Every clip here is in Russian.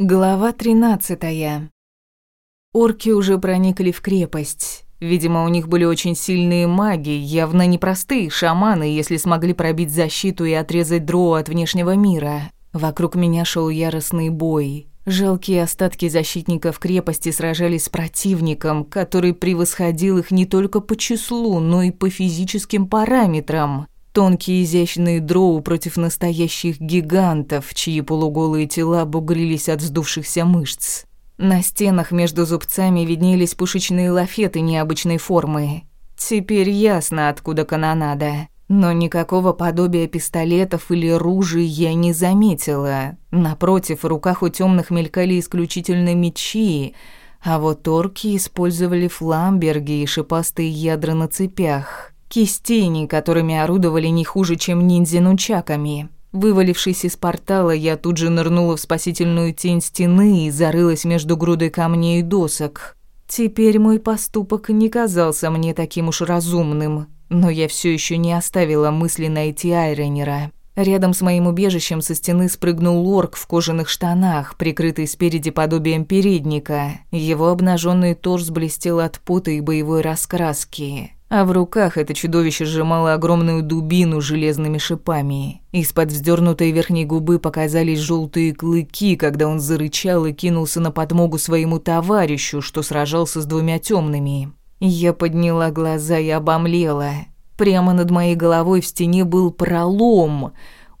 Глава 13. Орки уже проникли в крепость. Видимо, у них были очень сильные маги, явно непростые шаманы, если смогли пробить защиту и отрезать дроу от внешнего мира. Вокруг меня шел яростный бой. Жалкие остатки защитников крепости сражались с противником, который превосходил их не только по числу, но и по физическим параметрам. Тонкие изящные дроу против настоящих гигантов, чьи полуголые тела бугрились от вздувшихся мышц. На стенах между зубцами виднелись пушечные лафеты необычной формы. Теперь ясно, откуда канонада. Но никакого подобия пистолетов или ружей я не заметила. Напротив, в руках у темных мелькали исключительно мечи, а вот орки использовали фламберги и шипастые ядра на цепях. Кистени, которыми орудовали не хуже, чем ниндзя-нунчаками. Вывалившись из портала, я тут же нырнула в спасительную тень стены и зарылась между грудой камней и досок. Теперь мой поступок не казался мне таким уж разумным, но я все еще не оставила мысли найти Айренера. Рядом с моим убежищем со стены спрыгнул лорк в кожаных штанах, прикрытый спереди подобием передника. Его обнаженный торс блестел от пота и боевой раскраски а в руках это чудовище сжимало огромную дубину с железными шипами. Из-под вздернутой верхней губы показались желтые клыки, когда он зарычал и кинулся на подмогу своему товарищу, что сражался с двумя темными. Я подняла глаза и обомлела. Прямо над моей головой в стене был пролом.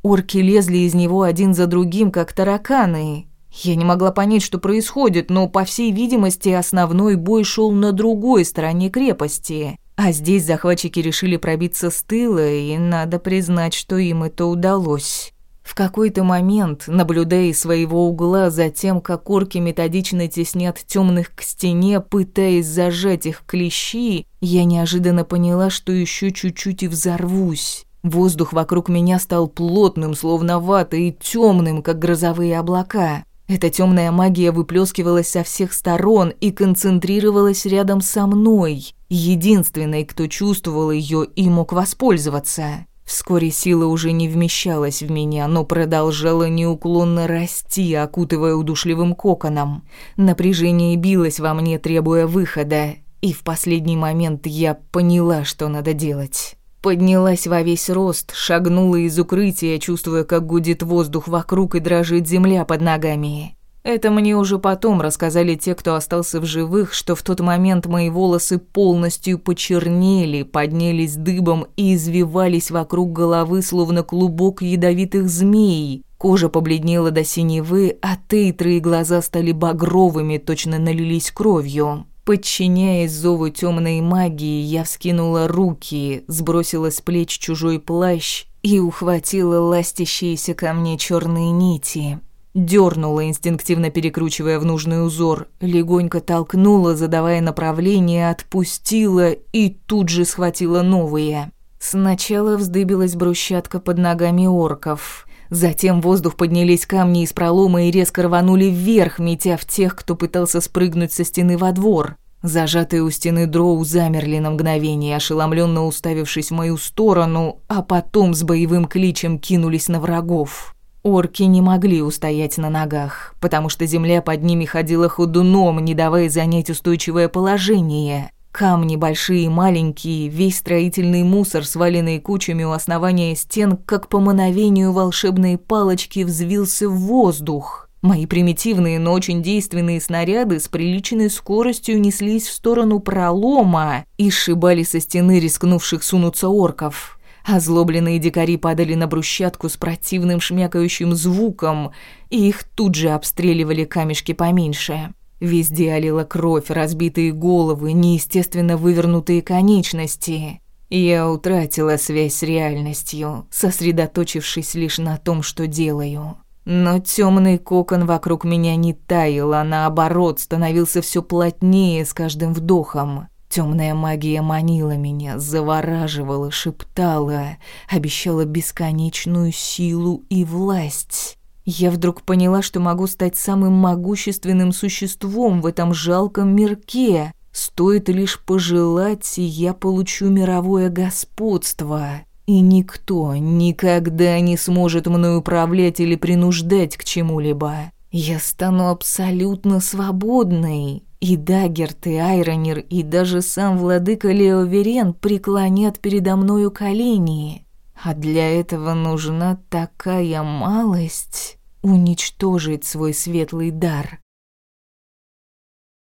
Орки лезли из него один за другим, как тараканы. Я не могла понять, что происходит, но, по всей видимости, основной бой шел на другой стороне крепости. А здесь захватчики решили пробиться с тыла, и надо признать, что им это удалось. В какой-то момент, наблюдая из своего угла за тем, как орки методично теснят темных к стене, пытаясь зажать их клещи, я неожиданно поняла, что еще чуть-чуть и взорвусь. Воздух вокруг меня стал плотным, словно вата, и темным, как грозовые облака. Эта темная магия выплескивалась со всех сторон и концентрировалась рядом со мной, единственной, кто чувствовал ее и мог воспользоваться. Вскоре сила уже не вмещалась в меня, но продолжала неуклонно расти, окутывая удушливым коконом. Напряжение билось во мне, требуя выхода, и в последний момент я поняла, что надо делать. Поднялась во весь рост, шагнула из укрытия, чувствуя, как гудит воздух вокруг и дрожит земля под ногами. Это мне уже потом рассказали те, кто остался в живых, что в тот момент мои волосы полностью почернели, поднялись дыбом и извивались вокруг головы, словно клубок ядовитых змей. Кожа побледнела до синевы, а тейтры и глаза стали багровыми, точно налились кровью. Подчиняясь зову темной магии, я вскинула руки, сбросила с плеч чужой плащ и ухватила ластящиеся ко мне черные нити. Дёрнула, инстинктивно перекручивая в нужный узор, легонько толкнула, задавая направление, отпустила и тут же схватила новые. Сначала вздыбилась брусчатка под ногами орков. Затем в воздух поднялись камни из пролома и резко рванули вверх, метя в тех, кто пытался спрыгнуть со стены во двор. Зажатые у стены дроу замерли на мгновение, ошеломленно уставившись в мою сторону, а потом с боевым кличем кинулись на врагов. Орки не могли устоять на ногах, потому что земля под ними ходила ходуном, не давая занять устойчивое положение. Камни большие и маленькие, весь строительный мусор, сваленный кучами у основания стен, как по мановению волшебной палочки взвился в воздух. Мои примитивные, но очень действенные снаряды с приличной скоростью неслись в сторону пролома и сшибали со стены рискнувших сунуться орков. Озлобленные дикари падали на брусчатку с противным шмякающим звуком, и их тут же обстреливали камешки поменьше. Везде олила кровь, разбитые головы, неестественно вывернутые конечности. Я утратила связь с реальностью, сосредоточившись лишь на том, что делаю. Но темный кокон вокруг меня не таял, а наоборот становился все плотнее с каждым вдохом. Темная магия манила меня, завораживала, шептала, обещала бесконечную силу и власть. Я вдруг поняла, что могу стать самым могущественным существом в этом жалком мирке. Стоит лишь пожелать, и я получу мировое господство. И никто никогда не сможет мной управлять или принуждать к чему-либо. Я стану абсолютно свободной, и Даггерт, и Айронер, и даже сам владыка Леоверен преклонят передо мною колени. А для этого нужна такая малость уничтожить свой светлый дар.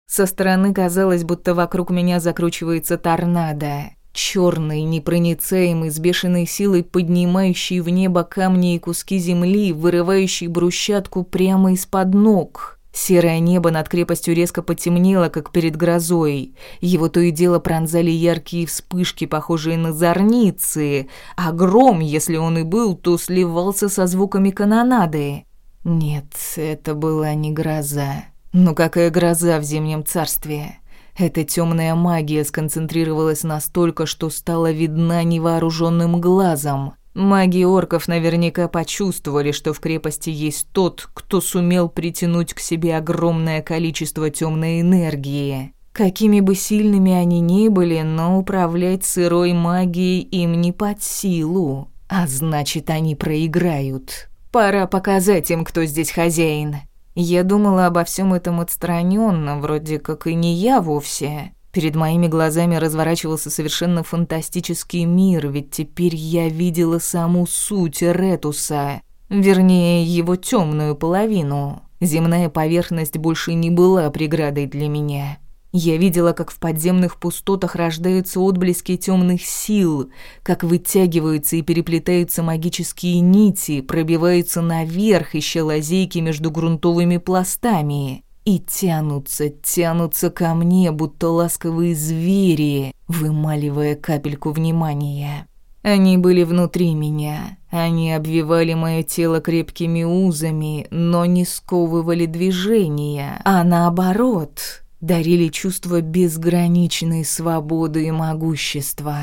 Со стороны казалось, будто вокруг меня закручивается торнадо. Черный, непроницаемый, с бешеной силой поднимающий в небо камни и куски земли, вырывающий брусчатку прямо из-под ног. Серое небо над крепостью резко потемнело, как перед грозой. Его то и дело пронзали яркие вспышки, похожие на зорницы, а гром, если он и был, то сливался со звуками канонады. Нет, это была не гроза. Ну какая гроза в Зимнем Царстве? Эта темная магия сконцентрировалась настолько, что стала видна невооруженным глазом. Маги орков наверняка почувствовали, что в крепости есть тот, кто сумел притянуть к себе огромное количество темной энергии. Какими бы сильными они ни были, но управлять сырой магией им не под силу, а значит, они проиграют. Пора показать им, кто здесь хозяин. Я думала обо всем этом отстраненно, вроде как и не я вовсе. Перед моими глазами разворачивался совершенно фантастический мир, ведь теперь я видела саму суть Ретуса, вернее, его темную половину. Земная поверхность больше не была преградой для меня. Я видела, как в подземных пустотах рождаются отблески темных сил, как вытягиваются и переплетаются магические нити, пробиваются наверх, ища лазейки между грунтовыми пластами. И тянутся, тянутся ко мне, будто ласковые звери, вымаливая капельку внимания. Они были внутри меня, они обвивали мое тело крепкими узами, но не сковывали движения, а наоборот, дарили чувство безграничной свободы и могущества.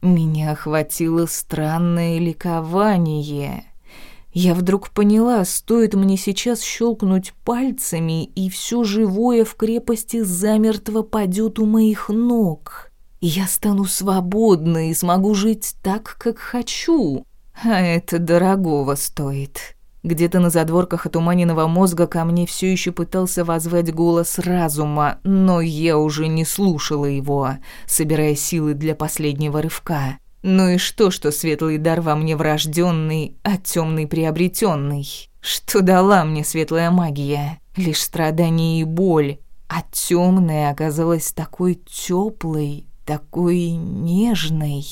Меня охватило странное ликование. Я вдруг поняла, стоит мне сейчас щелкнуть пальцами, и все живое в крепости замертво падет у моих ног. Я стану свободной и смогу жить так, как хочу. А это дорогого стоит. Где-то на задворках отуманенного мозга ко мне все еще пытался возвать голос разума, но я уже не слушала его, собирая силы для последнего рывка. Ну и что, что светлый дар во мне врожденный, а темный приобретенный? Что дала мне светлая магия? Лишь страдания и боль, а темная оказалась такой теплой, такой нежной.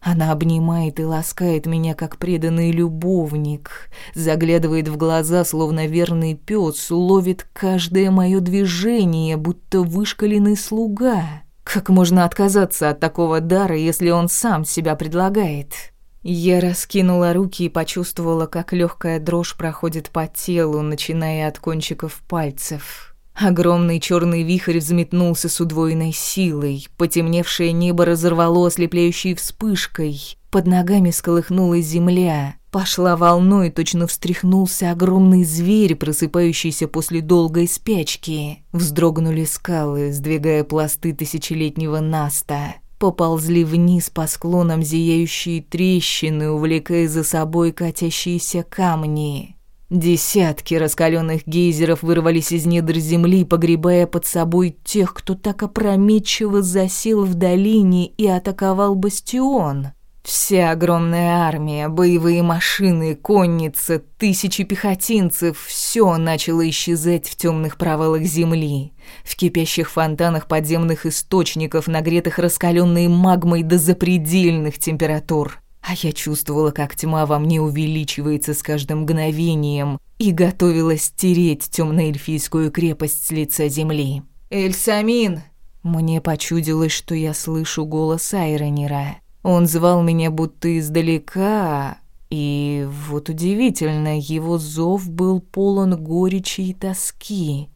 Она обнимает и ласкает меня, как преданный любовник, заглядывает в глаза, словно верный пес, ловит каждое мое движение, будто вышкаленный слуга. Как можно отказаться от такого дара, если он сам себя предлагает? Я раскинула руки и почувствовала, как легкая дрожь проходит по телу, начиная от кончиков пальцев. Огромный черный вихрь взметнулся с удвоенной силой. Потемневшее небо разорвало ослепляющей вспышкой. Под ногами сколыхнулась земля. Пошла волной, точно встряхнулся огромный зверь, просыпающийся после долгой спячки. Вздрогнули скалы, сдвигая пласты тысячелетнего наста. Поползли вниз по склонам зияющие трещины, увлекая за собой катящиеся камни. Десятки раскаленных гейзеров вырвались из недр земли, погребая под собой тех, кто так опрометчиво засел в долине и атаковал бастион. Вся огромная армия, боевые машины, конница, тысячи пехотинцев — все начало исчезать в темных провалах земли, в кипящих фонтанах подземных источников, нагретых раскаленной магмой до запредельных температур. А я чувствовала, как тьма во мне увеличивается с каждым мгновением и готовилась стереть темно-эльфийскую крепость с лица земли. «Эльсамин!» Мне почудилось, что я слышу голос Айронера. Он звал меня будто издалека, и вот удивительно, его зов был полон горечи и тоски.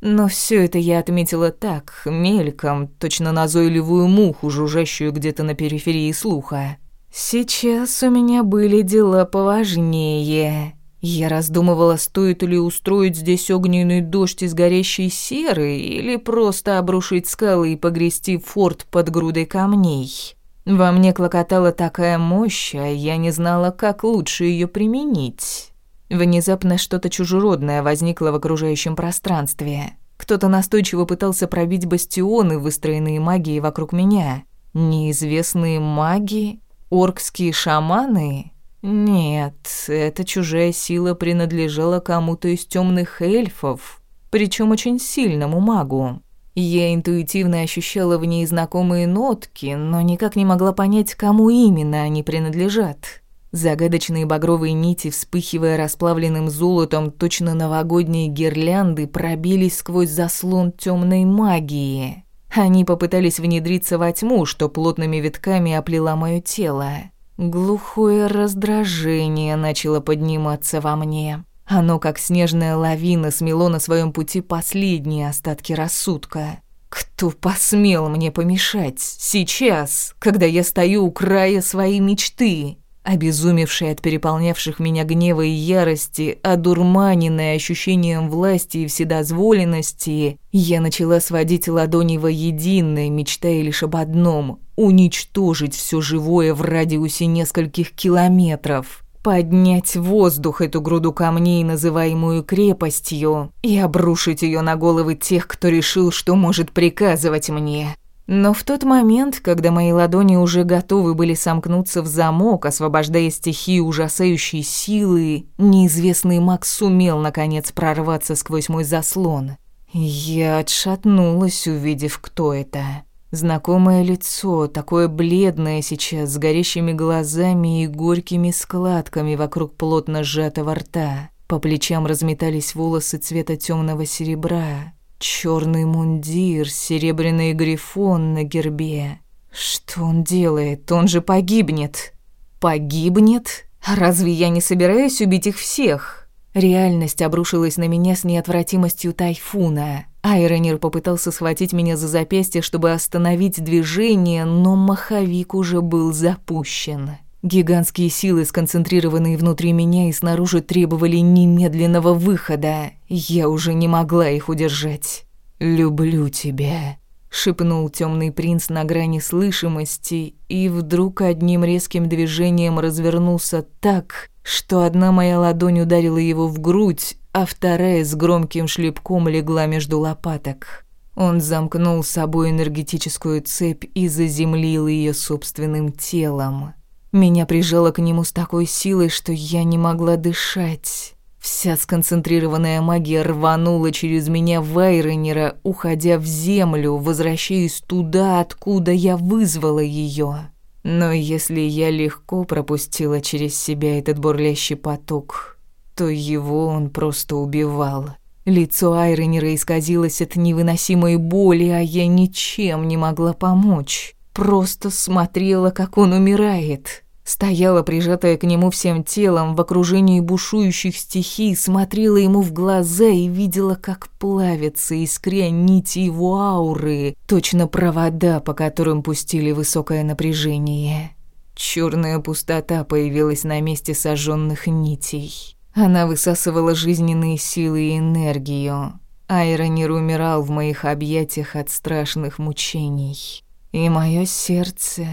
Но все это я отметила так, мельком, точно назойливую муху, жужжащую где-то на периферии слуха. Сейчас у меня были дела поважнее. Я раздумывала, стоит ли устроить здесь огненный дождь из горящей серы или просто обрушить скалы и погрести форт под грудой камней. Во мне клокотала такая мощь, а я не знала, как лучше ее применить. Внезапно что-то чужеродное возникло в окружающем пространстве. Кто-то настойчиво пытался пробить бастионы, выстроенные магией вокруг меня. Неизвестные маги? Оркские шаманы? Нет, эта чужая сила принадлежала кому-то из темных эльфов, причем очень сильному магу. Я интуитивно ощущала в ней знакомые нотки, но никак не могла понять, кому именно они принадлежат. Загадочные багровые нити, вспыхивая расплавленным золотом, точно новогодние гирлянды, пробились сквозь заслон темной магии. Они попытались внедриться во тьму, что плотными витками оплела мое тело. Глухое раздражение начало подниматься во мне. Оно, как снежная лавина, смело на своем пути последние остатки рассудка. Кто посмел мне помешать сейчас, когда я стою у края своей мечты? Обезумевшая от переполнявших меня гнева и ярости, одурманенная ощущением власти и вседозволенности, я начала сводить ладони воедино, мечтая лишь об одном — уничтожить все живое в радиусе нескольких километров поднять в воздух эту груду камней, называемую крепостью, и обрушить ее на головы тех, кто решил, что может приказывать мне. Но в тот момент, когда мои ладони уже готовы были сомкнуться в замок, освобождая стихии ужасающей силы, неизвестный маг сумел, наконец, прорваться сквозь мой заслон. Я отшатнулась, увидев, кто это. Знакомое лицо, такое бледное сейчас, с горящими глазами и горькими складками вокруг плотно сжатого рта. По плечам разметались волосы цвета темного серебра. Черный мундир, серебряный грифон на гербе. Что он делает? Он же погибнет. Погибнет? Разве я не собираюсь убить их всех? Реальность обрушилась на меня с неотвратимостью тайфуна. Айронер попытался схватить меня за запястье, чтобы остановить движение, но маховик уже был запущен. Гигантские силы, сконцентрированные внутри меня и снаружи, требовали немедленного выхода. Я уже не могла их удержать. «Люблю тебя», — шепнул темный принц на грани слышимости, и вдруг одним резким движением развернулся так, что одна моя ладонь ударила его в грудь, а вторая с громким шлепком легла между лопаток. Он замкнул с собой энергетическую цепь и заземлил ее собственным телом. Меня прижало к нему с такой силой, что я не могла дышать. Вся сконцентрированная магия рванула через меня в уходя в землю, возвращаясь туда, откуда я вызвала ее. Но если я легко пропустила через себя этот бурлящий поток, то его он просто убивал. Лицо Айронера исказилось от невыносимой боли, а я ничем не могла помочь. Просто смотрела, как он умирает. Стояла, прижатая к нему всем телом, в окружении бушующих стихий, смотрела ему в глаза и видела, как плавятся, искря нити его ауры, точно провода, по которым пустили высокое напряжение. Черная пустота появилась на месте сожженных нитей. Она высасывала жизненные силы и энергию. Айронир умирал в моих объятиях от страшных мучений. И мое сердце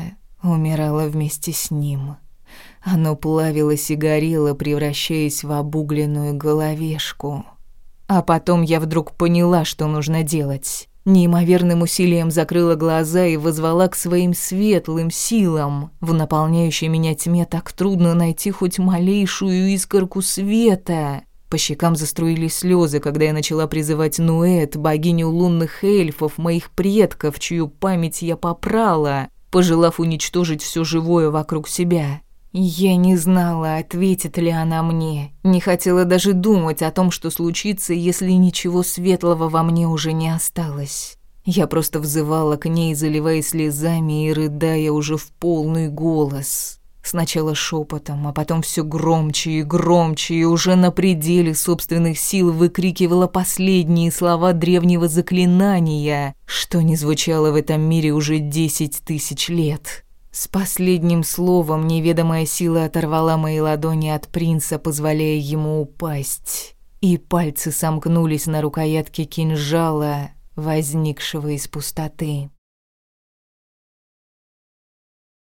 умирало вместе с ним. Оно плавилось и горело, превращаясь в обугленную головешку. А потом я вдруг поняла, что нужно делать. Неимоверным усилием закрыла глаза и возвала к своим светлым силам. В наполняющей меня тьме так трудно найти хоть малейшую искорку света. По щекам заструились слезы, когда я начала призывать Нуэт, богиню лунных эльфов, моих предков, чью память я попрала, пожелав уничтожить все живое вокруг себя. Я не знала, ответит ли она мне. Не хотела даже думать о том, что случится, если ничего светлого во мне уже не осталось. Я просто взывала к ней, заливая слезами и рыдая уже в полный голос. Сначала шепотом, а потом все громче и громче, и уже на пределе собственных сил выкрикивала последние слова древнего заклинания, что не звучало в этом мире уже десять тысяч лет. С последним словом неведомая сила оторвала мои ладони от принца, позволяя ему упасть. И пальцы сомкнулись на рукоятке кинжала, возникшего из пустоты.